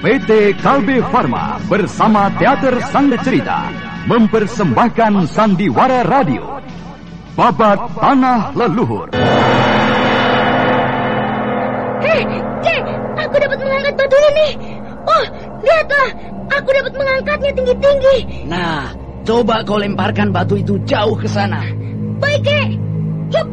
PT Kalbe Farma bersama Teater Sangga Cerita mempersembahkan Sandiwara Radio. Babat Tanah Leluhur. Hei, Cek, aku dapat mengangkat batu ini. Oh, lihatlah, aku dapat mengangkatnya tinggi-tinggi. Nah, coba kau lemparkan batu itu jauh ke sana. Baik, Kek. Yup.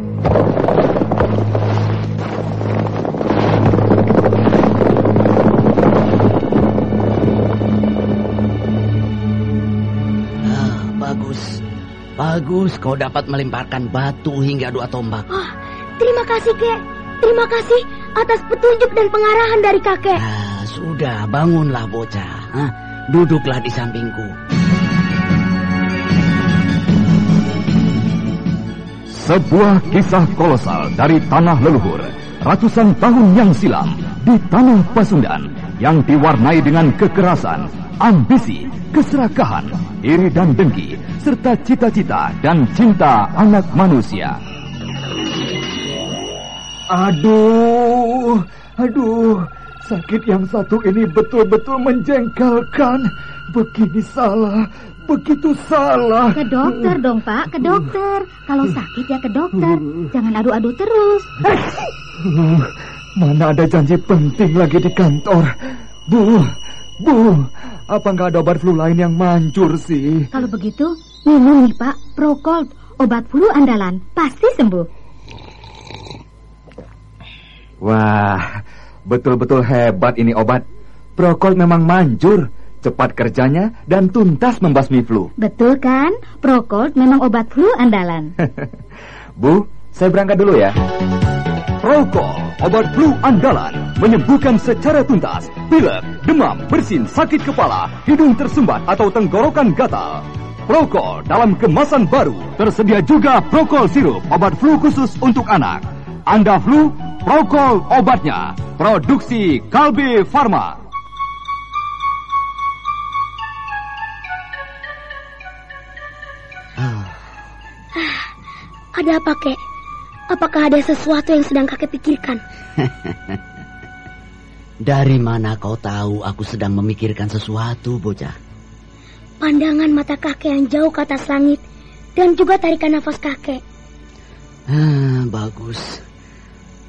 Bagus kau dapat melemparkan batu hingga dua tombak. Oh, terima kasih, Kek. Terima kasih atas petunjuk dan pengarahan dari kakek. Ah, sudah, bangunlah bocah. Hah? Duduklah di sampingku. Sebuah kisah kolosal dari tanah leluhur ratusan tahun yang silam di tanah Pasundan yang diwarnai dengan kekerasan, ambisi, keserakahan, iri dan dengki, serta cita-cita dan cinta anak manusia. Aduh, aduh, sakit yang satu ini betul-betul menjengkelkan. Begini salah, begitu salah. Ke dokter dong, Pak. Ke dokter. Kalau sakit ya ke dokter. Jangan adu-adu terus. Uh, Mana ada janji penting lagi di kantor. Bu, bu, apa nggak ada obat flu lain yang manjur sih? Kalau begitu, minum nih, Pak. Procold, obat flu andalan. Pasti sembuh. Wah, betul-betul hebat ini obat. Prokol memang manjur, cepat kerjanya dan tuntas membasmi flu. Betul kan? Procold memang obat flu andalan. Bu, saya berangkat dulu ya. Prokol, obat flu andalan, menyembuhkan secara tuntas pilek, demam, bersin, sakit kepala, hidung tersumbat atau tenggorokan gatal. Prokol dalam kemasan baru, tersedia juga Prokol sirup, obat flu khusus untuk anak. Anda flu, Prokol obatnya. Produksi Kalbe Farma. Ada apa, Kek? Apakah ada sesuatu yang sedang kakek pikirkan? Dari mana kau tahu aku sedang memikirkan sesuatu, bocah? Pandangan mata kakek yang jauh ke atas langit dan juga tarikan nafas kakek. Ah, bagus.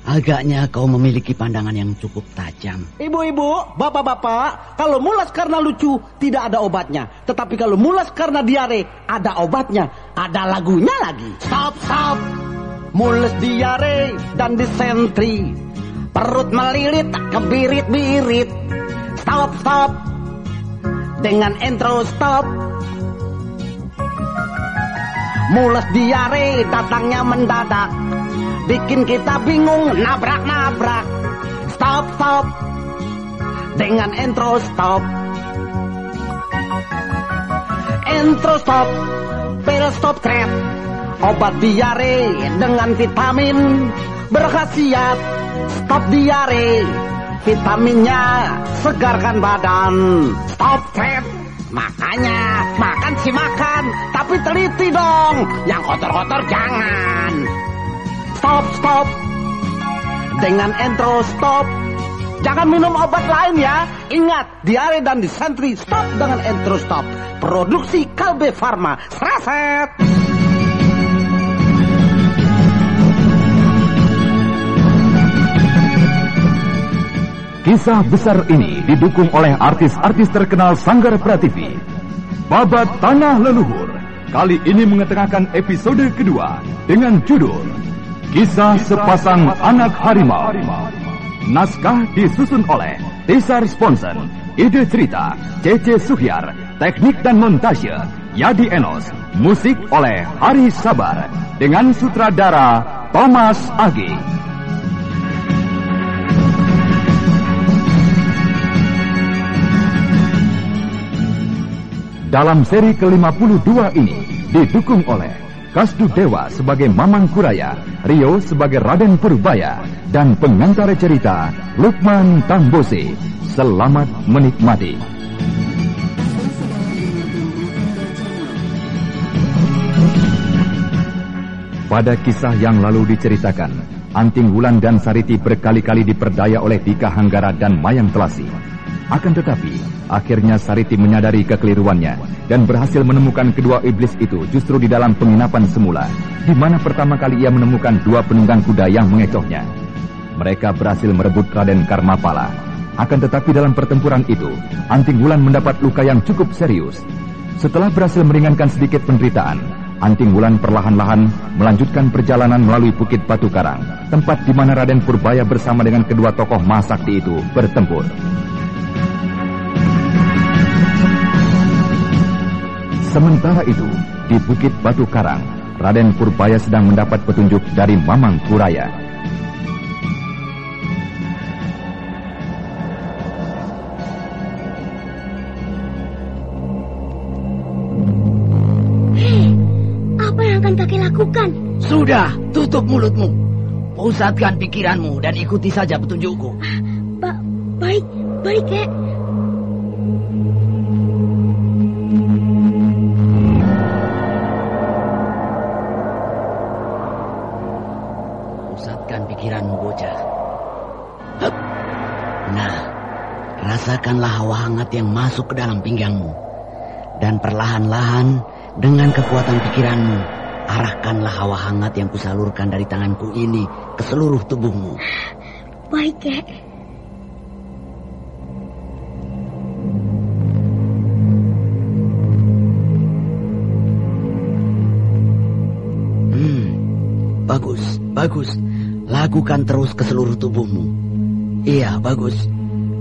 Agaknya kau memiliki pandangan yang cukup tajam. Ibu-ibu, bapak-bapak, kalau mulas karena lucu tidak ada obatnya. Tetapi kalau mulas karena diare ada obatnya. Ada lagunya lagi. Stop, stop. Mules diare dan disentri. Perut melilit, kebirit-birit. Stop, stop. Dengan intro stop. Mules diare datangnya mendadak. Bikin kita bingung nabrak-nabrak. Stop, stop. Dengan intro stop. Intro stop. Pil stop trap. Obat diare dengan vitamin berkhasiat. Stop diare. Vitaminnya segarkan badan. Stop trap. Makanya makan sih makan, tapi teliti dong. Yang kotor-kotor jangan. Stop, stop. Dengan intro stop. Jangan minum obat lain ya. Ingat, diare dan disentri stop dengan intro stop. Produksi Kalbe Farma. Seraset. Kisah besar ini didukung oleh artis-artis terkenal Sanggar Prativi. Babat Tanah Leluhur kali ini mengetengahkan episode kedua dengan judul Kisah Sepasang Anak Harimau. Naskah disusun oleh Tisar Sponsen, ide cerita Cece Suhyar, teknik dan montase Yadi Enos, musik oleh Hari Sabar dengan sutradara Thomas Agi. Dalam seri ke-52 ini didukung oleh Kasdu Dewa sebagai Mamang Kuraya, Rio sebagai Raden Purbaya, dan pengantar cerita Lukman Tambose. Selamat menikmati. Pada kisah yang lalu diceritakan, Anting Wulan dan Sariti berkali-kali diperdaya oleh Dika Hanggara dan Mayang Telasi. Akan tetapi, akhirnya Sariti menyadari kekeliruannya dan berhasil menemukan kedua iblis itu justru di dalam penginapan semula, di mana pertama kali ia menemukan dua penunggang kuda yang mengecohnya. Mereka berhasil merebut Raden Karmapala. Akan tetapi dalam pertempuran itu, Anting Wulan mendapat luka yang cukup serius. Setelah berhasil meringankan sedikit penderitaan, Anting Wulan perlahan-lahan melanjutkan perjalanan melalui Bukit Batu Karang, tempat di mana Raden Purbaya bersama dengan kedua tokoh Masakti itu bertempur. Sementara itu, di Bukit Batu Karang, Raden Purbaya sedang mendapat petunjuk dari Mamang Kuraya. Hei, apa yang akan kakek lakukan? Sudah, tutup mulutmu. Pusatkan pikiranmu dan ikuti saja petunjukku. Ba baik, baik, kek. Rasakanlah hawa hangat yang masuk ke dalam pinggangmu. Dan perlahan-lahan, dengan kekuatan pikiranmu, arahkanlah hawa hangat yang kusalurkan dari tanganku ini ke seluruh tubuhmu. Baik, kek. Hmm, bagus, bagus. Lakukan terus ke seluruh tubuhmu. Iya, bagus.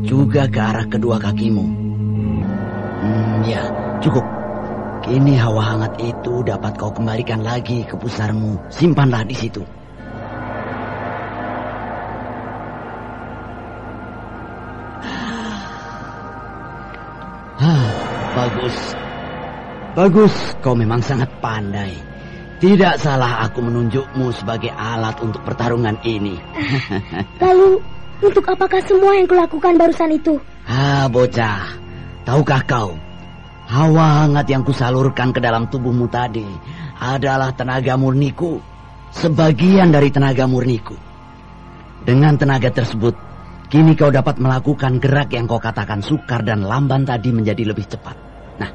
Juga ke arah kedua kakimu. Hmm, ya, cukup. Kini hawa hangat itu dapat kau kembalikan lagi ke pusarmu. Simpanlah di situ. Ah, bagus. Bagus, kau memang sangat pandai. Tidak salah aku menunjukmu sebagai alat untuk pertarungan ini. Lalu, untuk apakah semua yang kulakukan barusan itu? Ah, bocah. Tahukah kau? Hawa hangat yang kusalurkan ke dalam tubuhmu tadi adalah tenaga murniku. Sebagian dari tenaga murniku. Dengan tenaga tersebut, kini kau dapat melakukan gerak yang kau katakan sukar dan lamban tadi menjadi lebih cepat. Nah,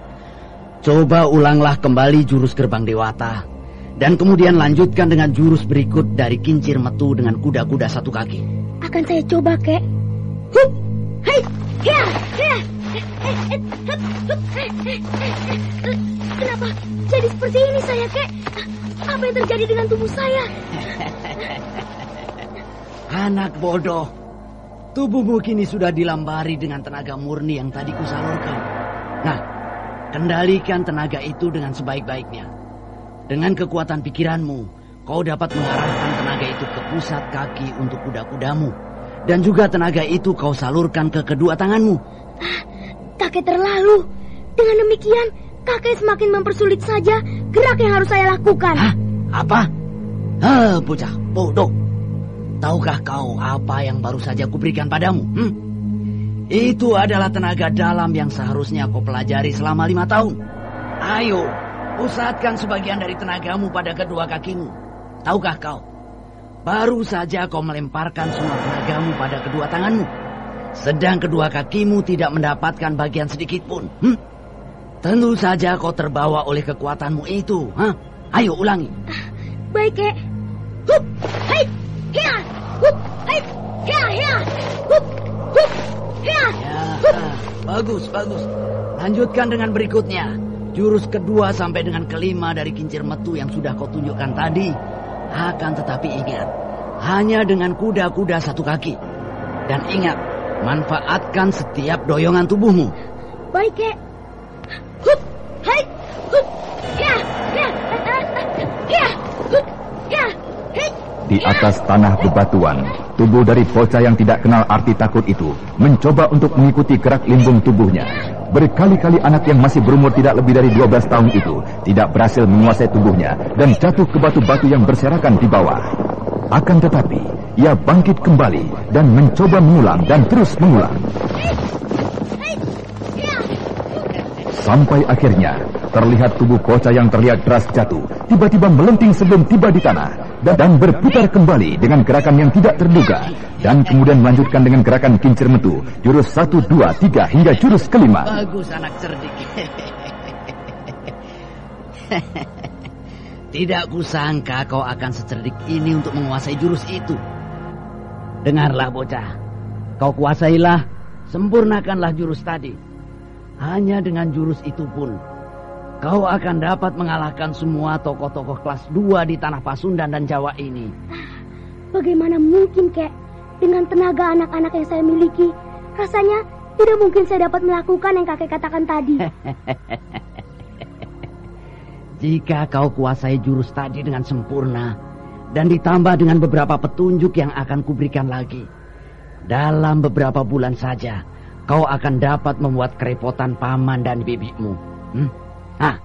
coba ulanglah kembali jurus gerbang dewata. Dan kemudian lanjutkan dengan jurus berikut dari kincir metu dengan kuda-kuda satu kaki. Akan saya coba, kek. Hup, hai, ya, ya. Kenapa jadi seperti ini saya, kek? Apa yang terjadi dengan tubuh saya? Anak bodoh. Tubuhmu kini sudah dilambari dengan tenaga murni yang tadi kusalurkan. Nah, kendalikan tenaga itu dengan sebaik-baiknya. Dengan kekuatan pikiranmu, kau dapat mengarahkan tenaga itu ke pusat kaki untuk kuda-kudamu. Dan juga tenaga itu kau salurkan ke kedua tanganmu. Kakek terlalu. Dengan demikian, kakek semakin mempersulit saja gerak yang harus saya lakukan. Hah? Apa? Hah, bocah bodoh. Tahukah kau apa yang baru saja kuberikan padamu? Hmm? Itu adalah tenaga dalam yang seharusnya kau pelajari selama lima tahun. Ayo, pusatkan sebagian dari tenagamu pada kedua kakimu. Tahukah kau? Baru saja kau melemparkan semua tenagamu pada kedua tanganmu. Sedang kedua kakimu tidak mendapatkan bagian sedikit pun. Hmm? Tentu saja kau terbawa oleh kekuatanmu itu. Hah? Ayo ulangi. Baik, kek. Hup, hai, ya, hup, hai, ya, ya, hup, hup, ya. Ya, ah, bagus, bagus. Lanjutkan dengan berikutnya. Jurus kedua sampai dengan kelima dari kincir metu yang sudah kau tunjukkan tadi. Akan tetapi ingat, hanya dengan kuda-kuda satu kaki. Dan ingat, manfaatkan setiap doyongan tubuhmu. Baik, kek. Hup, hai, hup, ya, ya, ya, hup, ya, hei. Di atas tanah bebatuan, tubuh dari bocah yang tidak kenal arti takut itu mencoba untuk mengikuti gerak limbung tubuhnya. Berkali-kali anak yang masih berumur tidak lebih dari 12 tahun itu tidak berhasil menguasai tubuhnya dan jatuh ke batu-batu yang berserakan di bawah. Akan tetapi, ia bangkit kembali dan mencoba mengulang dan terus mengulang. Sampai akhirnya, terlihat tubuh bocah yang terlihat keras jatuh, tiba-tiba melenting sebelum tiba di tanah. dan, dan berputar kembali dengan gerakan yang tidak terduga dan kemudian melanjutkan dengan gerakan kincir metu jurus 1 2 3 hingga jurus kelima. Bagus anak cerdik. Tidak kusangka kau akan secerdik ini untuk menguasai jurus itu. Dengarlah bocah, kau kuasailah, sempurnakanlah jurus tadi. Hanya dengan jurus itu pun, kau akan dapat mengalahkan semua tokoh-tokoh kelas 2 di tanah Pasundan dan Jawa ini. Bagaimana mungkin, kek? Dengan tenaga anak-anak yang saya miliki, rasanya tidak mungkin saya dapat melakukan yang kakek katakan tadi. Jika kau kuasai jurus tadi dengan sempurna, dan ditambah dengan beberapa petunjuk yang akan kuberikan lagi. Dalam beberapa bulan saja, kau akan dapat membuat kerepotan paman dan bibimu. Hmm? Ah,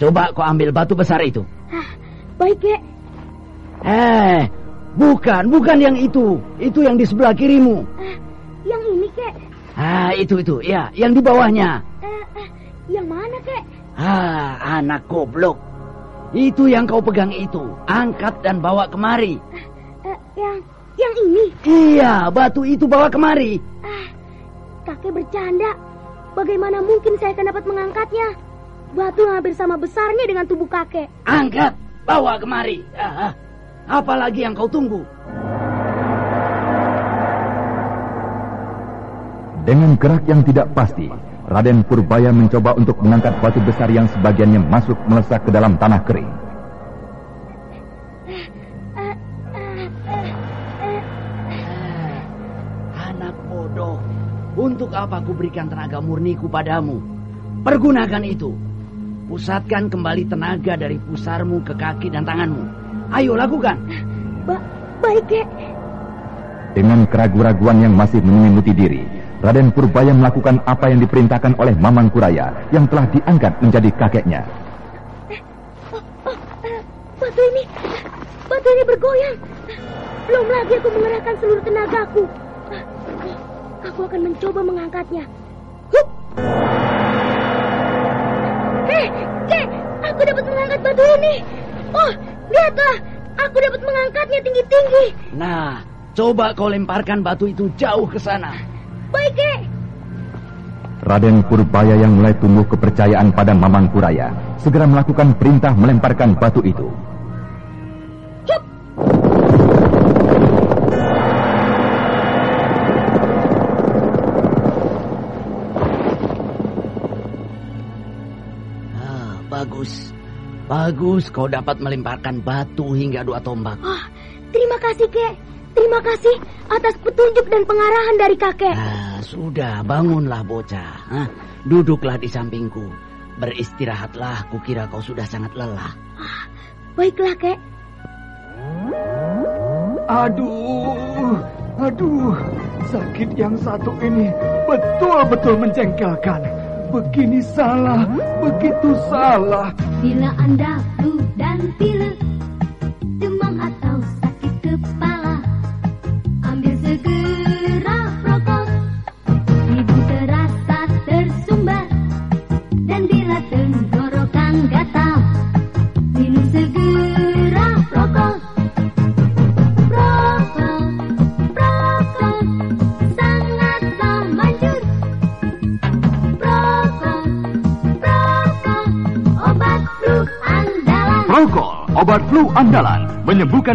coba kau ambil batu besar itu. Ah, baik, Kek. Eh, bukan, bukan yang itu. Itu yang di sebelah kirimu. Ah, yang ini, Kek. Ah, itu, itu. Ya, yang di bawahnya. Eh, eh, yang mana, Kek? Ah, anak goblok. Itu yang kau pegang itu. Angkat dan bawa kemari. Uh, yang yang ini? Iya, batu itu bawa kemari. Ah, kakek bercanda. Bagaimana mungkin saya akan dapat mengangkatnya? Batu yang hampir sama besarnya dengan tubuh kakek. Angkat, bawa kemari. Ah, apalagi yang kau tunggu? Dengan gerak yang tidak pasti, Raden Purbaya mencoba untuk mengangkat batu besar yang sebagiannya masuk melesak ke dalam tanah kering. Anak bodoh, untuk apa ku berikan tenaga murniku padamu? Pergunakan itu. Pusatkan kembali tenaga dari pusarmu ke kaki dan tanganmu. Ayo lakukan. Ba baik, Kek. Dengan keraguan-raguan yang masih menyelimuti diri, Raden Purbaya melakukan apa yang diperintahkan oleh Mamang Kuraya yang telah diangkat menjadi kakeknya. Eh, oh, oh, eh, batu ini, batu ini bergoyang. Belum lagi aku mengerahkan seluruh tenagaku. Aku akan mencoba mengangkatnya. Ini. Oh, lihatlah, aku dapat mengangkatnya tinggi-tinggi. Nah, coba kau lemparkan batu itu jauh ke sana. Baik, Kek. Raden Purbaya yang mulai tumbuh kepercayaan pada Mamang Kuraya segera melakukan perintah melemparkan batu itu. Bagus kau dapat melemparkan batu hingga dua tombak. Oh, terima kasih, Kek. Terima kasih atas petunjuk dan pengarahan dari kakek. Ah, sudah, bangunlah bocah. Hah? Duduklah di sampingku. Beristirahatlah, kukira kau sudah sangat lelah. Ah, baiklah, Kek. Aduh, aduh, sakit yang satu ini betul-betul menjengkelkan. Begini salah, begitu salah. Bila Anda flu dan pilek,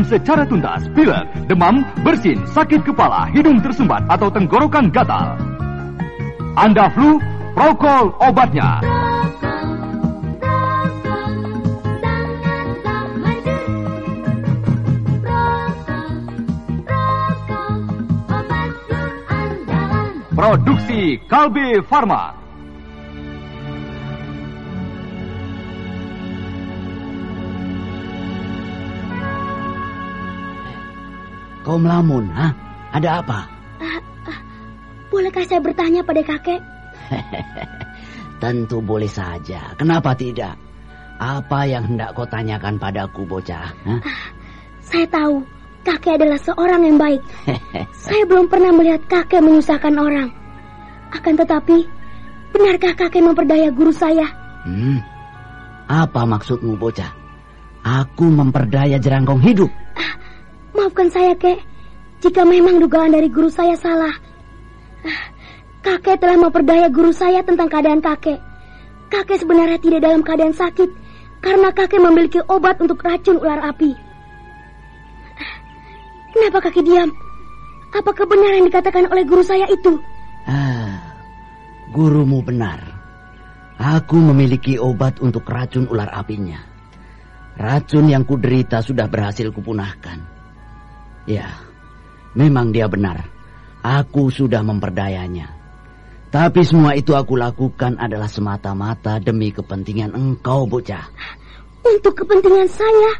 secara tuntas pilek, demam, bersin, sakit kepala, hidung tersumbat atau tenggorokan gatal. Anda flu, Prokol obatnya. Produksi Kalbe Farma. Kau melamun, ha? Ada apa? Bolehkah saya bertanya pada kakek? Tentu boleh saja. Kenapa tidak? Apa yang hendak kau tanyakan padaku, bocah? ha? Saya tahu kakek adalah seorang yang baik. Saya belum pernah melihat kakek menyusahkan orang. Akan tetapi, benarkah kakek memperdaya guru saya? Hmm, apa maksudmu, bocah? Aku memperdaya jerangkong hidup. Maafkan saya, Kek. Jika memang dugaan dari guru saya salah. Ah, Kakek telah memperdaya guru saya tentang keadaan kakek. Kakek sebenarnya tidak dalam keadaan sakit karena kakek memiliki obat untuk racun ular api. Ah, Kenapa kakek diam? Apakah benar yang dikatakan oleh guru saya itu? Ah, gurumu benar. Aku memiliki obat untuk racun ular apinya. Racun yang kuderita sudah berhasil kupunahkan. Ya, memang dia benar. Aku sudah memperdayanya. Tapi semua itu aku lakukan adalah semata-mata demi kepentingan engkau, bocah. Untuk kepentingan saya.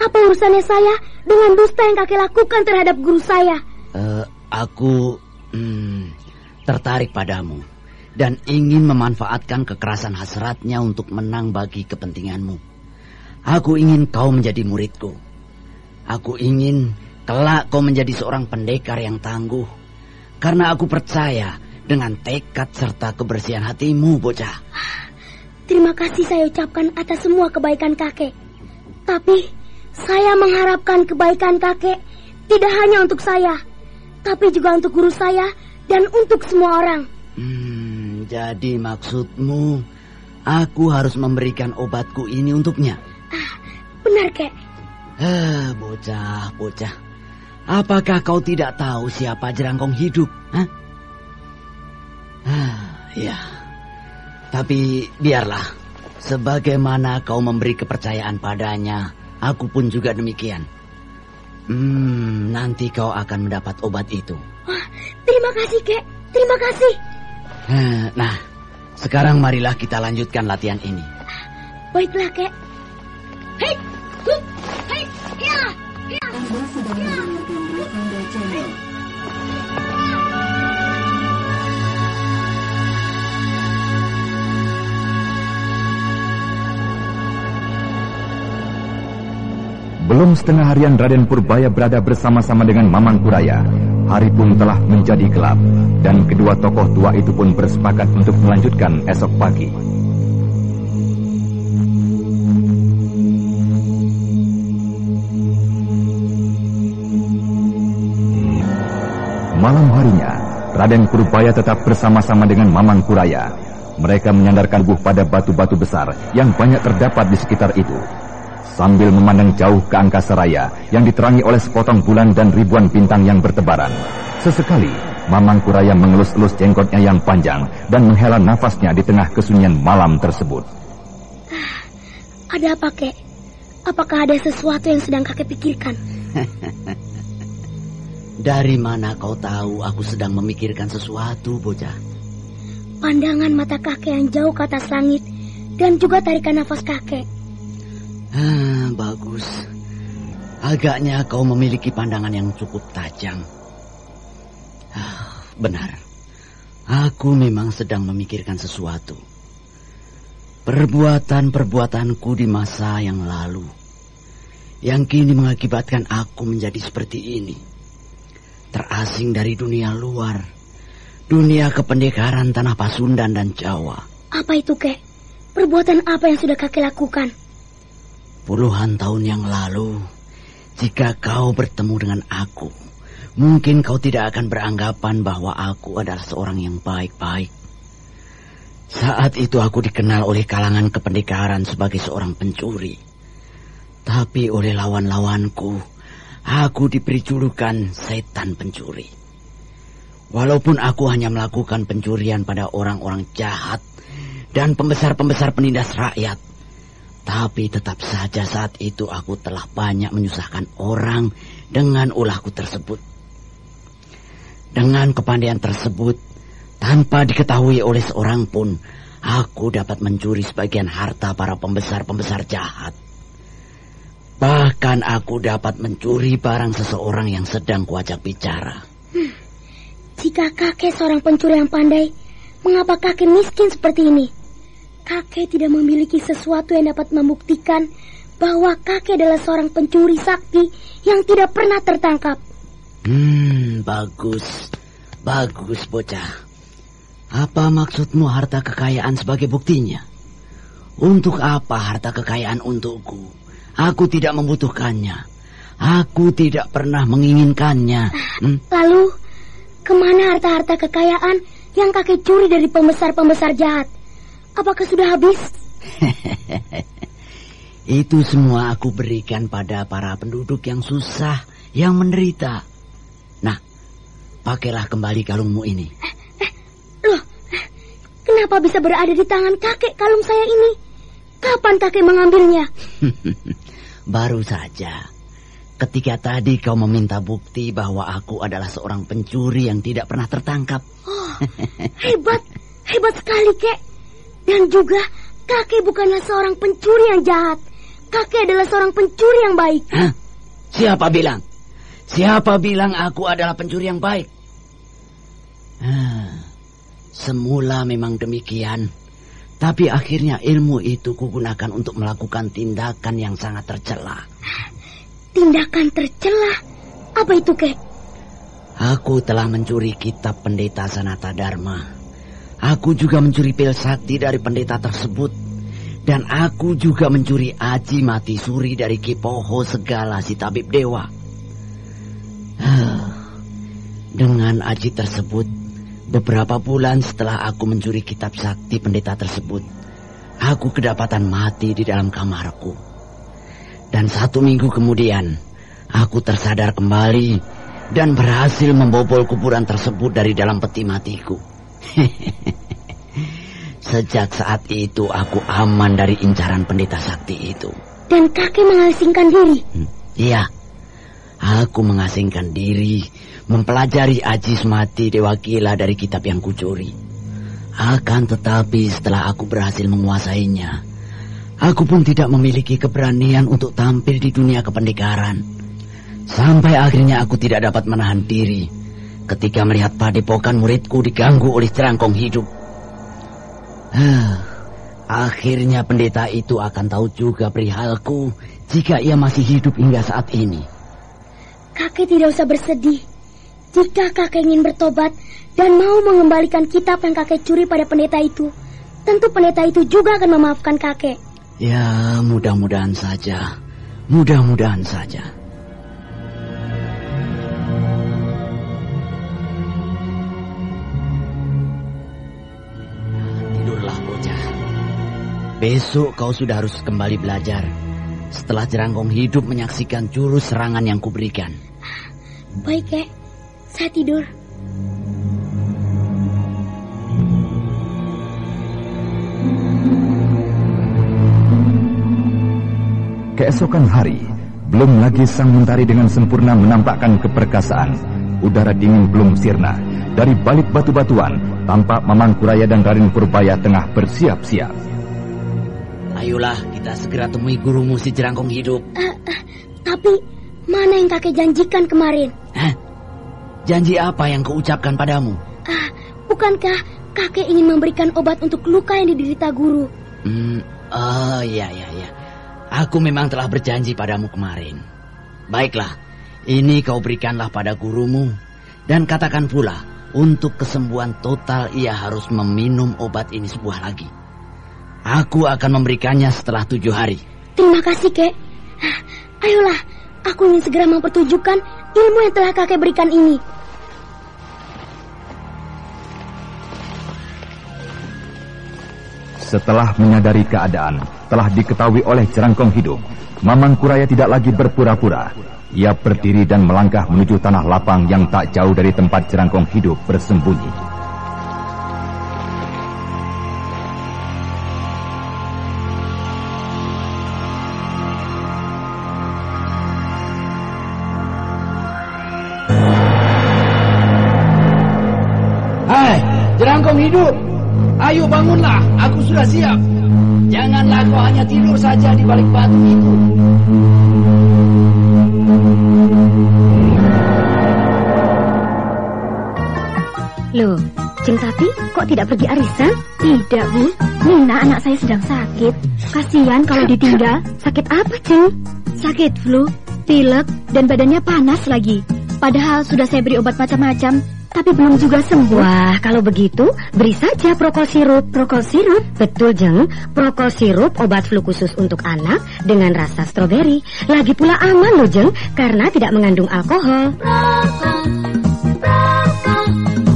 Apa urusannya saya dengan dusta yang kakek lakukan terhadap guru saya? Eh, aku hmm, tertarik padamu dan ingin memanfaatkan kekerasan hasratnya untuk menang bagi kepentinganmu. Aku ingin kau menjadi muridku. Aku ingin kelak kau menjadi seorang pendekar yang tangguh. Karena aku percaya dengan tekad serta kebersihan hatimu, bocah. Terima kasih saya ucapkan atas semua kebaikan kakek. Tapi saya mengharapkan kebaikan kakek tidak hanya untuk saya, tapi juga untuk guru saya dan untuk semua orang. Hmm, jadi maksudmu aku harus memberikan obatku ini untuknya? Benar, kek? Eh, bocah, bocah. Apakah kau tidak tahu siapa jerangkong hidup? Hah? Ah, ya. Tapi biarlah. Sebagaimana kau memberi kepercayaan padanya, aku pun juga demikian. Hmm, nanti kau akan mendapat obat itu. Wah, terima kasih, kek. Terima kasih. Eh, Nah, sekarang marilah kita lanjutkan latihan ini. Baiklah, kek. Hei, hei, Belum setengah harian Raden Purbaya berada bersama-sama dengan Mamang Kuraya. Hari pun telah menjadi gelap dan kedua tokoh tua itu pun bersepakat untuk melanjutkan esok pagi. Raden Purbaya tetap bersama-sama dengan Mamang Kuraya. Mereka menyandarkan buh pada batu-batu besar yang banyak terdapat di sekitar itu. Sambil memandang jauh ke angkasa raya yang diterangi oleh sepotong bulan dan ribuan bintang yang bertebaran. Sesekali, Mamang Kuraya mengelus-elus jenggotnya yang panjang dan menghela nafasnya di tengah kesunyian malam tersebut. Ada apa, kek? Apakah ada sesuatu yang sedang kakek pikirkan? Dari mana kau tahu aku sedang memikirkan sesuatu, bocah? Pandangan mata kakek yang jauh ke atas langit dan juga tarikan nafas kakek. Ah, bagus. Agaknya kau memiliki pandangan yang cukup tajam. Ah, benar. Aku memang sedang memikirkan sesuatu. Perbuatan-perbuatanku di masa yang lalu. Yang kini mengakibatkan aku menjadi seperti ini. Terasing dari dunia luar. Dunia kependekaran tanah Pasundan dan Jawa. Apa itu, kek? Perbuatan apa yang sudah kakek lakukan? Puluhan tahun yang lalu, jika kau bertemu dengan aku, mungkin kau tidak akan beranggapan bahwa aku adalah seorang yang baik-baik. Saat itu aku dikenal oleh kalangan kependekaran sebagai seorang pencuri. Tapi oleh lawan-lawanku, aku diberi julukan setan pencuri. Walaupun aku hanya melakukan pencurian pada orang-orang jahat dan pembesar-pembesar penindas rakyat, tapi tetap saja saat itu aku telah banyak menyusahkan orang dengan ulahku tersebut. Dengan kepandaian tersebut, tanpa diketahui oleh seorang pun, aku dapat mencuri sebagian harta para pembesar-pembesar jahat. Bahkan aku dapat mencuri barang seseorang yang sedang kuajak bicara. Jika kakek seorang pencuri yang pandai, mengapa kakek miskin seperti ini? Kakek tidak memiliki sesuatu yang dapat membuktikan bahwa kakek adalah seorang pencuri sakti yang tidak pernah tertangkap. Hmm, bagus. Bagus, bocah. Apa maksudmu harta kekayaan sebagai buktinya? Untuk apa harta kekayaan untukku? Aku tidak membutuhkannya. Aku tidak pernah menginginkannya. Hmm? Lalu, ke mana harta-harta kekayaan yang kakek curi dari pembesar-pembesar jahat? Apakah sudah habis? Itu semua aku berikan pada para penduduk yang susah, yang menderita. Nah, pakailah kembali kalungmu ini. Loh, kenapa bisa berada di tangan kakek kalung saya ini? Kapan kakek mengambilnya? Baru saja. Ketika tadi kau meminta bukti bahwa aku adalah seorang pencuri yang tidak pernah tertangkap. Oh, hebat, hebat sekali, kek. Dan juga kakek bukanlah seorang pencuri yang jahat. Kakek adalah seorang pencuri yang baik. Hah? Siapa bilang? Siapa bilang aku adalah pencuri yang baik? Ah, semula memang demikian. Tapi akhirnya ilmu itu kugunakan untuk melakukan tindakan yang sangat tercela. Tindakan tercela? Apa itu, kek? Aku telah mencuri kitab pendeta Sanata Dharma. Aku juga mencuri pil sakti dari pendeta tersebut. Dan aku juga mencuri aji mati suri dari Kipoho segala si tabib dewa. Dengan aji tersebut, beberapa bulan setelah aku mencuri kitab sakti pendeta tersebut, aku kedapatan mati di dalam kamarku. Dan satu minggu kemudian, aku tersadar kembali dan berhasil membobol kuburan tersebut dari dalam peti matiku. Sejak saat itu aku aman dari incaran pendeta sakti itu. Dan kakek mengasingkan diri. Hmm, Iya, aku mengasingkan diri, mempelajari ajis mati Dewa Kila dari kitab yang kucuri. Akan tetapi setelah aku berhasil menguasainya, aku pun tidak memiliki keberanian untuk tampil di dunia kependekaran. Sampai akhirnya aku tidak dapat menahan diri ketika melihat padepokan muridku diganggu oleh cerangkong hidup. Akhirnya pendeta itu akan tahu juga perihalku jika ia masih hidup hingga saat ini. Kakek tidak usah bersedih. Jika kakek ingin bertobat dan mau mengembalikan kitab yang kakek curi pada pendeta itu, tentu pendeta itu juga akan memaafkan kakek. Ya, mudah-mudahan saja. Mudah-mudahan saja. Tidurlah bocah. Besok kau sudah harus kembali belajar. Setelah jerangkong hidup menyaksikan jurus serangan yang kuberikan. Baik, kek. Saya tidur. Keesokan hari, belum lagi sang mentari dengan sempurna menampakkan keperkasaan. Udara dingin belum sirna. Dari balik batu-batuan, tampak Mamang Kuraya dan Raden Purbaya tengah bersiap-siap. Ayolah kita segera temui gurumu si jerangkong hidup. Eh, eh, tapi mana yang kakek janjikan kemarin? Hah? Janji apa yang kau ucapkan padamu? Ah, bukankah kakek ingin memberikan obat untuk luka yang diderita guru? Hmm, oh iya iya iya. Aku memang telah berjanji padamu kemarin. Baiklah, ini kau berikanlah pada gurumu dan katakan pula untuk kesembuhan total ia harus meminum obat ini sebuah lagi. Aku akan memberikannya setelah tujuh hari. Terima kasih, kek. Ah, Ayolah, aku ingin segera mempertunjukkan ilmu yang telah kakek berikan ini. Setelah menyadari keadaan, telah diketahui oleh jerangkong hidup, Mamang Kuraya tidak lagi berpura-pura. Ia berdiri dan melangkah menuju tanah lapang yang tak jauh dari tempat jerangkong hidup bersembunyi. Jerangkong hidup. Ayo bangunlah, aku sudah siap. Janganlah kau hanya tidur saja di balik batu itu. Loh, Cing Tati kok tidak pergi arisan? Tidak, Bu. Nina anak saya sedang sakit. Kasihan kalau ditinggal. Sakit apa, Cing? Sakit flu, pilek, dan badannya panas lagi. Padahal sudah saya beri obat macam-macam, tapi belum juga sembuh. Wah, kalau begitu, beri saja prokol sirup. Prokol sirup? Betul, Jeng. Prokol sirup obat flu khusus untuk anak dengan rasa stroberi. Lagi pula aman loh, Jeng, karena tidak mengandung alkohol. Prokol, prokol,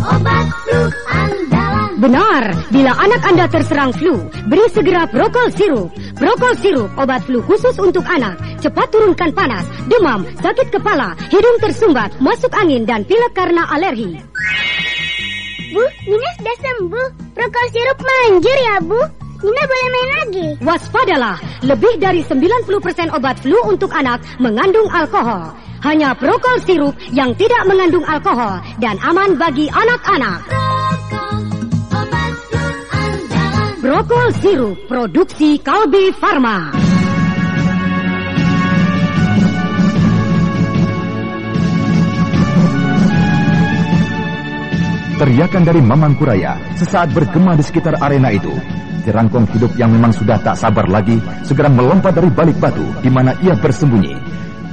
obat flu andalan. Benar, bila anak Anda terserang flu, beri segera prokol sirup. Prokol sirup, obat flu khusus untuk anak. Cepat turunkan panas, demam, sakit kepala, hidung tersumbat, masuk angin, dan pilek karena alergi. Bu, Nina sudah sembuh. Prokol sirup manjur ya, Bu. Nina boleh main lagi. Waspadalah, lebih dari 90% obat flu untuk anak mengandung alkohol. Hanya Prokol sirup yang tidak mengandung alkohol dan aman bagi anak-anak. Prokol sirup produksi Kalbi Farma. Teriakan dari Mamang Kuraya sesaat bergema di sekitar arena itu. Jerangkong hidup yang memang sudah tak sabar lagi segera melompat dari balik batu di mana ia bersembunyi.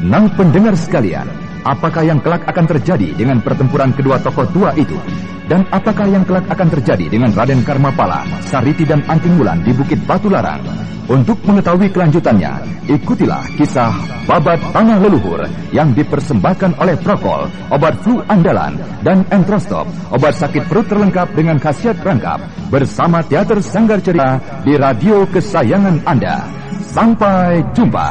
Nah pendengar sekalian, apakah yang kelak akan terjadi dengan pertempuran kedua tokoh tua itu? Dan apakah yang kelak akan terjadi dengan Raden Karmapala, Sariti dan Anting Wulan di Bukit Batu Larang? Untuk mengetahui kelanjutannya, ikutilah kisah Babat Tanah Leluhur yang dipersembahkan oleh Prokol, obat flu andalan, dan Entrostop, obat sakit perut terlengkap dengan khasiat rangkap, bersama Teater Sanggar Cerita di radio kesayangan Anda. Sampai jumpa.